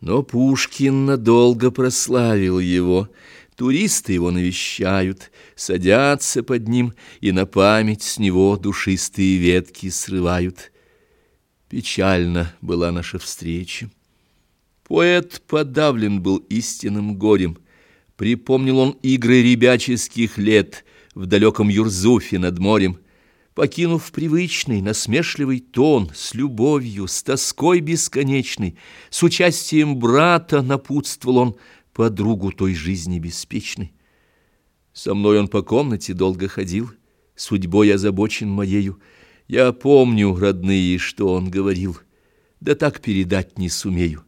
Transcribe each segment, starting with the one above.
Но Пушкин надолго прославил его. Туристы его навещают, садятся под ним и на память с него душистые ветки срывают. Печальна была наша встреча. Поэт подавлен был истинным горем. Припомнил он игры ребяческих лет в далеком Юрзуфе над морем — Покинув привычный, насмешливый тон, с любовью, с тоской бесконечной, с участием брата напутствовал он подругу той жизни беспечной. Со мной он по комнате долго ходил, судьбой озабочен моею. Я помню, родные, что он говорил, да так передать не сумею.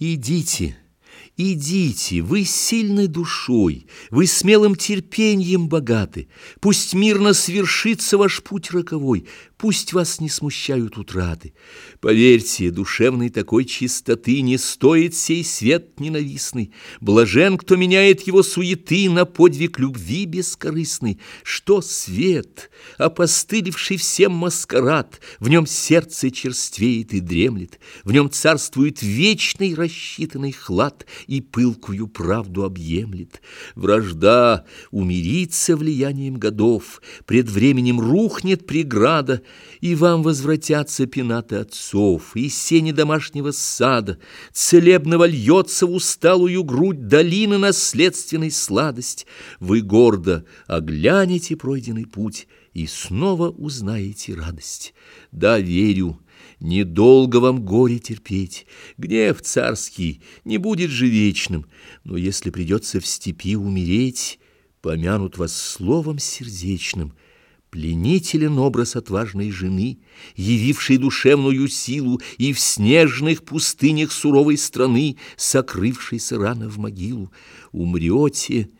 Идите, — Идите, вы сильной душой, вы смелым терпением богаты. Пусть мирно свершится ваш путь роковой, пусть вас не смущают утраты. Поверьте, душевной такой чистоты не стоит сей свет ненавистный. Блажен, кто меняет его суеты на подвиг любви бескорыстный. Что свет, опостылевший всем маскарад, в нем сердце черствеет и дремлет, в нем царствует вечный рассчитанный хлад — и пылкую правду объемлет. Вражда умирится влиянием годов, пред временем рухнет преграда, и вам возвратятся пенаты отцов, и сени домашнего сада, целебно вольется в усталую грудь долины наследственной сладость. Вы гордо оглянете пройденный путь и снова узнаете радость. Да, верю, Недолго вам горе терпеть, гнев царский не будет же вечным, но если придется в степи умереть, помянут вас словом сердечным, Пленителен образ отважной жены, явившей душевную силу и в снежных пустынях суровой страны, сокрывшейся рано в могилу. Умрете,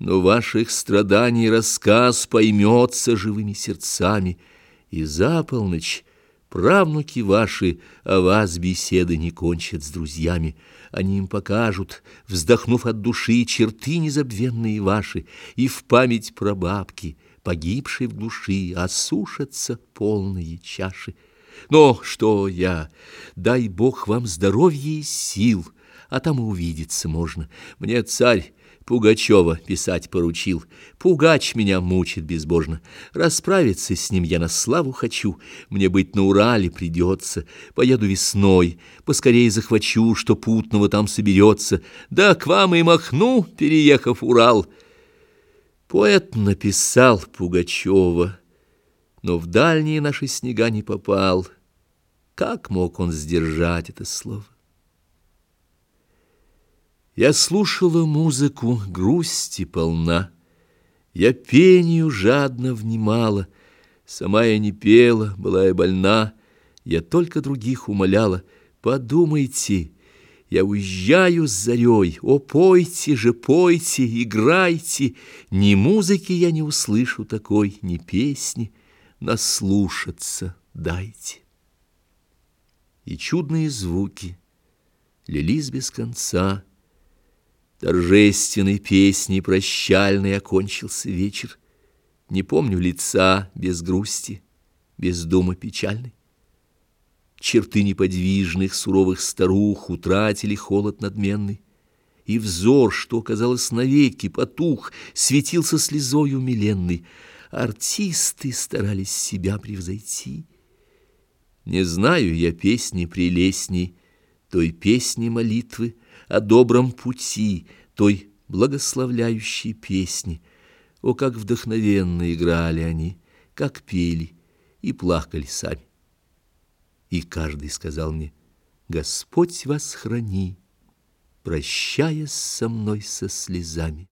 но ваших страданий рассказ поймется живыми сердцами, и за полночь Правнуки ваши о вас беседы не кончат с друзьями. Они им покажут, вздохнув от души, черты незабвенные ваши, и в память про бабки, погибшей в глуши, осушатся полные чаши. Но что я? Дай Бог вам здоровья и сил, а там и увидеться можно. Мне царь Пугачева писать поручил. Пугач меня мучит безбожно. Расправиться с ним я на славу хочу. Мне быть на Урале придется. Поеду весной, поскорее захвачу, что путного там соберется. Да к вам и махну, переехав Урал. Поэт написал Пугачева, но в дальние наши снега не попал. Как мог он сдержать это слово? Я слушала музыку, грусти полна, Я пению жадно внимала, Сама я не пела, была я больна, Я только других умоляла. Подумайте, я уезжаю с зарей, О, пойте же, пойте, играйте, Ни музыки я не услышу такой, Ни песни, наслушаться дайте. И чудные звуки лились без конца, Торжественной песней прощальной окончился вечер. Не помню лица без грусти, без дума печальной. Черты неподвижных, суровых старух утратили холод надменный, И взор, что, казалось, навеки потух, светился слезой умиленной. Артисты старались себя превзойти. Не знаю я песни прелестней, той песни молитвы, о добром пути, той благословляющей песни. О, как вдохновенно играли они, как пели и плакали сами. И каждый сказал мне, Господь вас храни, прощаясь со мной со слезами.